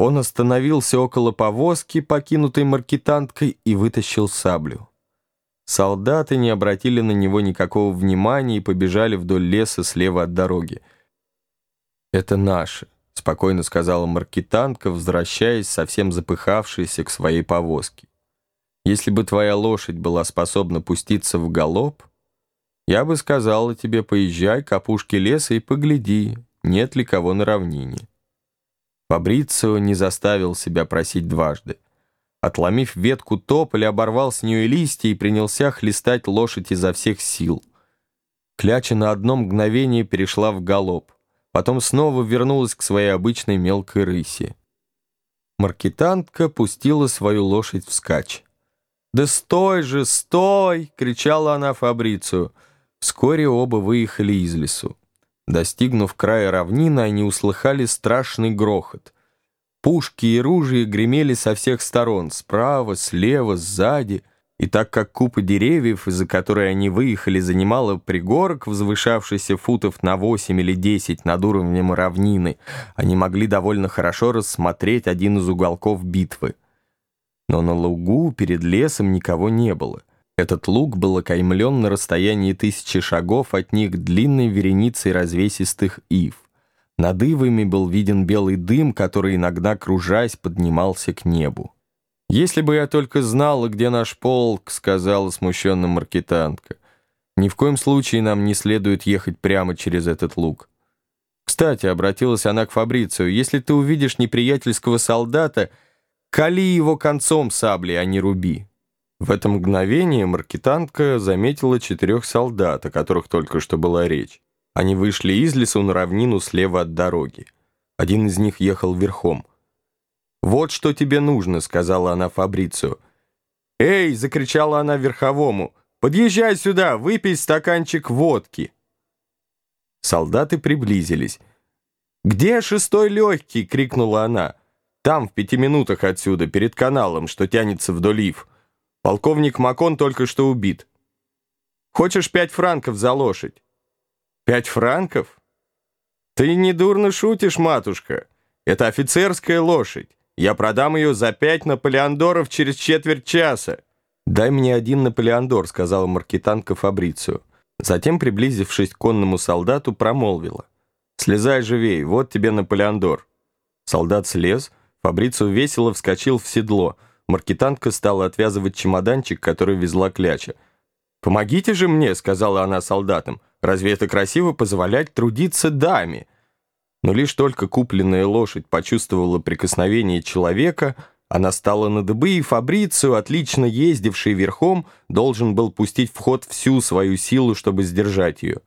Он остановился около повозки, покинутой маркетанткой, и вытащил саблю. Солдаты не обратили на него никакого внимания и побежали вдоль леса слева от дороги. «Это наши», — спокойно сказала маркетантка, возвращаясь, совсем запыхавшаяся к своей повозке. «Если бы твоя лошадь была способна пуститься в галоп, я бы сказала тебе, поезжай к опушке леса и погляди, нет ли кого на равнине». Фабрицио не заставил себя просить дважды. Отломив ветку тополя, оборвал с нее листья и принялся хлестать лошадь изо всех сил. Кляча на одно мгновение перешла в галоп, потом снова вернулась к своей обычной мелкой рыси. Маркетантка пустила свою лошадь вскачь. «Да стой же, стой!» — кричала она Фабрицию. Вскоре оба выехали из лесу. Достигнув края равнины, они услыхали страшный грохот. Пушки и ружья гремели со всех сторон, справа, слева, сзади. И так как купа деревьев, из-за которой они выехали, занимала пригорок, возвышавшийся футов на 8 или 10 над уровнем равнины, они могли довольно хорошо рассмотреть один из уголков битвы. Но на лугу перед лесом никого не было. Этот луг был окаймлен на расстоянии тысячи шагов от них длинной вереницей развесистых ив. Над ивами был виден белый дым, который иногда, кружась, поднимался к небу. «Если бы я только знала, где наш полк», — сказала смущенная маркетантка. «Ни в коем случае нам не следует ехать прямо через этот луг». «Кстати», — обратилась она к Фабрицию, «если ты увидишь неприятельского солдата, кали его концом сабли, а не руби». В это мгновение маркетантка заметила четырех солдат, о которых только что была речь. Они вышли из лесу на равнину слева от дороги. Один из них ехал верхом. «Вот что тебе нужно», — сказала она Фабрицию. «Эй!» — закричала она верховому. «Подъезжай сюда, выпей стаканчик водки!» Солдаты приблизились. «Где шестой легкий?» — крикнула она. «Там, в пяти минутах отсюда, перед каналом, что тянется вдоль ив». Полковник Макон только что убит. Хочешь пять франков за лошадь? Пять франков? Ты недурно шутишь, матушка. Это офицерская лошадь. Я продам ее за пять наполеондоров через четверть часа. «Дай мне один наполеондор», — сказала маркетанка Фабрицию. Затем, приблизившись к конному солдату, промолвила. «Слезай живей, вот тебе наполеондор». Солдат слез, Фабрицию весело вскочил в седло — Маркетантка стала отвязывать чемоданчик, который везла кляча. «Помогите же мне», — сказала она солдатам. «Разве это красиво позволять трудиться даме?» Но лишь только купленная лошадь почувствовала прикосновение человека, она стала на дыбы, и Фабрицию, отлично ездивший верхом, должен был пустить в ход всю свою силу, чтобы сдержать ее.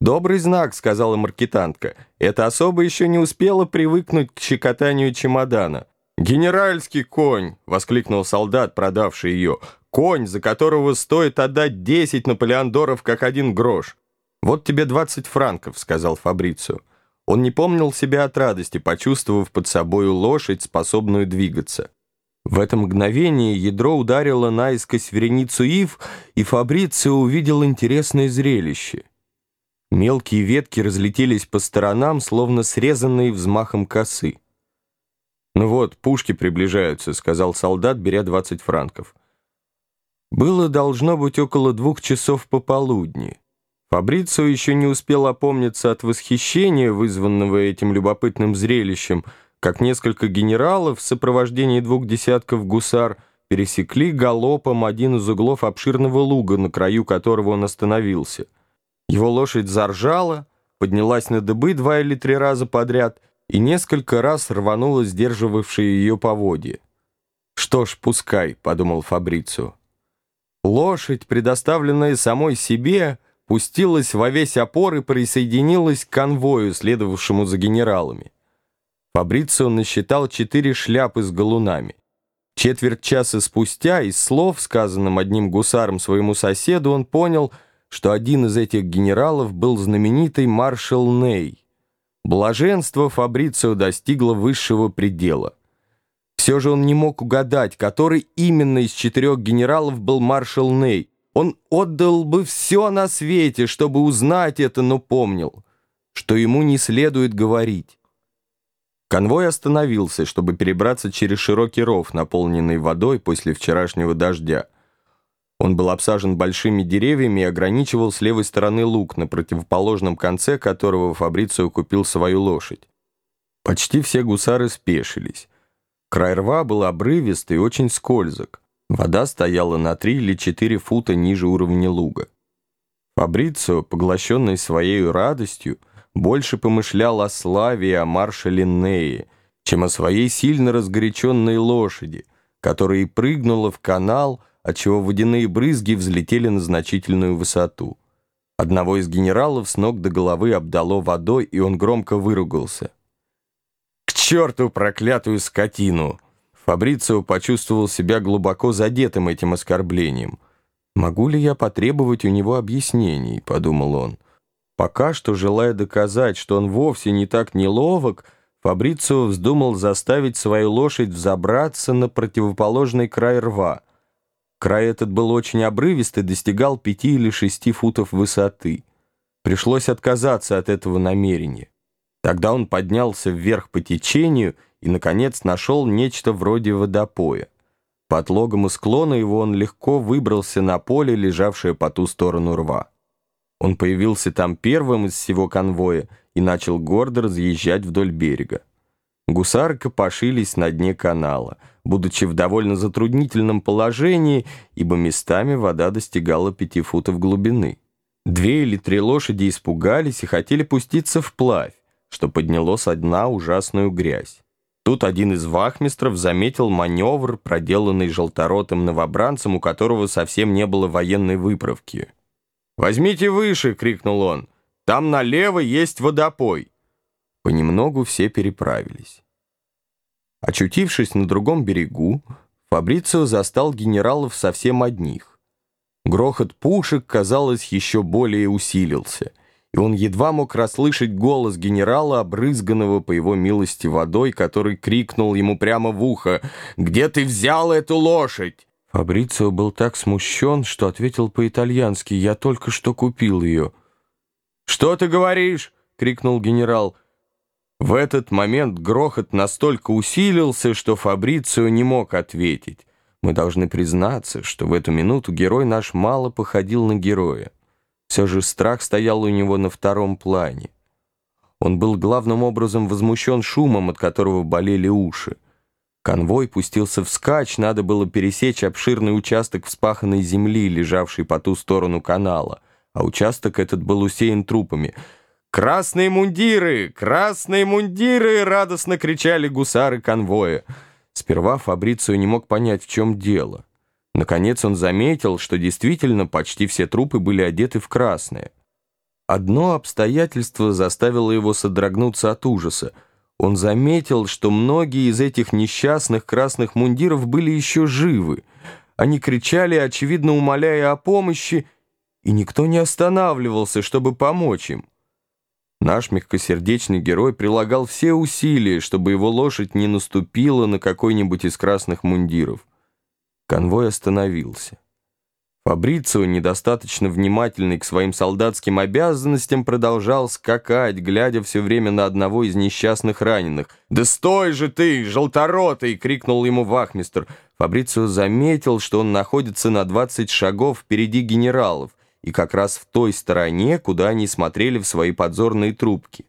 «Добрый знак», — сказала маркетантка. «Эта особа еще не успела привыкнуть к щекотанию чемодана». «Генеральский конь!» — воскликнул солдат, продавший ее. «Конь, за которого стоит отдать десять наполеондоров, как один грош!» «Вот тебе двадцать франков», — сказал Фабрицию. Он не помнил себя от радости, почувствовав под собою лошадь, способную двигаться. В это мгновение ядро ударило наискось вереницу ив, и Фабрицио увидел интересное зрелище. Мелкие ветки разлетелись по сторонам, словно срезанные взмахом косы. «Ну вот, пушки приближаются», — сказал солдат, беря 20 франков. Было должно быть около двух часов пополудни. Фабрицио еще не успел опомниться от восхищения, вызванного этим любопытным зрелищем, как несколько генералов в сопровождении двух десятков гусар пересекли галопом один из углов обширного луга, на краю которого он остановился. Его лошадь заржала, поднялась на дыбы два или три раза подряд — и несколько раз рванула сдерживавшие ее поводья. «Что ж, пускай», — подумал Фабрицио. Лошадь, предоставленная самой себе, пустилась во весь опор и присоединилась к конвою, следовавшему за генералами. Фабрицио насчитал четыре шляпы с галунами. Четверть часа спустя из слов, сказанным одним гусаром своему соседу, он понял, что один из этих генералов был знаменитый маршал Ней. Блаженство Фабрицио достигло высшего предела. Все же он не мог угадать, который именно из четырех генералов был маршал Ней. Он отдал бы все на свете, чтобы узнать это, но помнил, что ему не следует говорить. Конвой остановился, чтобы перебраться через широкий ров, наполненный водой после вчерашнего дождя. Он был обсажен большими деревьями и ограничивал с левой стороны луг, на противоположном конце которого Фабрицио купил свою лошадь. Почти все гусары спешились. Край рва был обрывистый и очень скользок. Вода стояла на три или четыре фута ниже уровня луга. Фабрицио, поглощенный своей радостью, больше помышлял о славе и о маршале Нее, чем о своей сильно разгоряченной лошади, которая и прыгнула в канал, отчего водяные брызги взлетели на значительную высоту. Одного из генералов с ног до головы обдало водой, и он громко выругался. «К черту проклятую скотину!» Фабрицио почувствовал себя глубоко задетым этим оскорблением. «Могу ли я потребовать у него объяснений?» — подумал он. Пока что, желая доказать, что он вовсе не так неловок, Фабрицио вздумал заставить свою лошадь взобраться на противоположный край рва. Край этот был очень обрывистый, достигал пяти или шести футов высоты. Пришлось отказаться от этого намерения. Тогда он поднялся вверх по течению и, наконец, нашел нечто вроде водопоя. По отлогому склона его он легко выбрался на поле, лежавшее по ту сторону рва. Он появился там первым из всего конвоя и начал гордо разъезжать вдоль берега. Гусары копошились на дне канала, будучи в довольно затруднительном положении, ибо местами вода достигала пяти футов глубины. Две или три лошади испугались и хотели пуститься вплавь, что подняло со дна ужасную грязь. Тут один из вахмистров заметил маневр, проделанный желторотым новобранцем, у которого совсем не было военной выправки. «Возьмите выше!» — крикнул он. «Там налево есть водопой!» Понемногу все переправились. Очутившись на другом берегу, Фабрицио застал генералов совсем одних. Грохот пушек, казалось, еще более усилился, и он едва мог расслышать голос генерала, обрызганного по его милости водой, который крикнул ему прямо в ухо «Где ты взял эту лошадь?» Фабрицио был так смущен, что ответил по-итальянски «Я только что купил ее». «Что ты говоришь?» — крикнул генерал. В этот момент грохот настолько усилился, что Фабрицио не мог ответить. Мы должны признаться, что в эту минуту герой наш мало походил на героя. Все же страх стоял у него на втором плане. Он был главным образом возмущен шумом, от которого болели уши. Конвой пустился вскачь, надо было пересечь обширный участок вспаханной земли, лежавший по ту сторону канала, а участок этот был усеян трупами. «Красные мундиры! Красные мундиры!» — радостно кричали гусары конвоя. Сперва Фабрицио не мог понять, в чем дело. Наконец он заметил, что действительно почти все трупы были одеты в красное. Одно обстоятельство заставило его содрогнуться от ужаса — он заметил, что многие из этих несчастных красных мундиров были еще живы. Они кричали, очевидно умоляя о помощи, и никто не останавливался, чтобы помочь им. Наш мягкосердечный герой прилагал все усилия, чтобы его лошадь не наступила на какой-нибудь из красных мундиров. Конвой остановился. Фабрицио, недостаточно внимательный к своим солдатским обязанностям, продолжал скакать, глядя все время на одного из несчастных раненых. «Да стой же ты, желторотый!» — крикнул ему вахмистр. Фабрицио заметил, что он находится на 20 шагов впереди генералов и как раз в той стороне, куда они смотрели в свои подзорные трубки.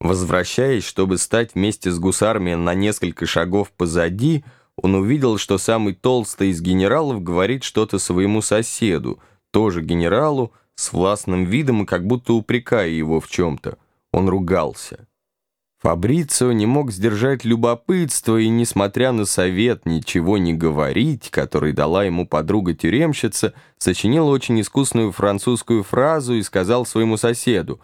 Возвращаясь, чтобы стать вместе с гусарами на несколько шагов позади, он увидел, что самый толстый из генералов говорит что-то своему соседу, тоже генералу, с властным видом и как будто упрекая его в чем-то. Он ругался. Фабрицио не мог сдержать любопытство и, несмотря на совет ничего не говорить, который дала ему подруга-тюремщица, сочинил очень искусную французскую фразу и сказал своему соседу,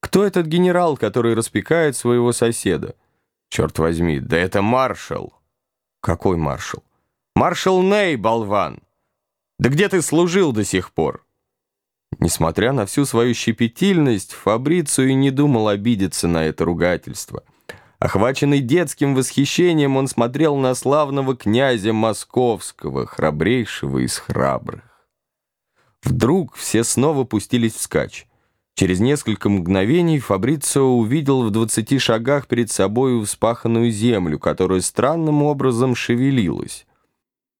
«Кто этот генерал, который распекает своего соседа?» «Черт возьми, да это маршал!» «Какой маршал?» «Маршал Ней, болван! Да где ты служил до сих пор?» Несмотря на всю свою щепетильность, Фабрицу и не думал обидеться на это ругательство. Охваченный детским восхищением, он смотрел на славного князя Московского, храбрейшего из храбрых. Вдруг все снова пустились вскачь. Через несколько мгновений Фабрицио увидел в двадцати шагах перед собой вспаханную землю, которая странным образом шевелилась.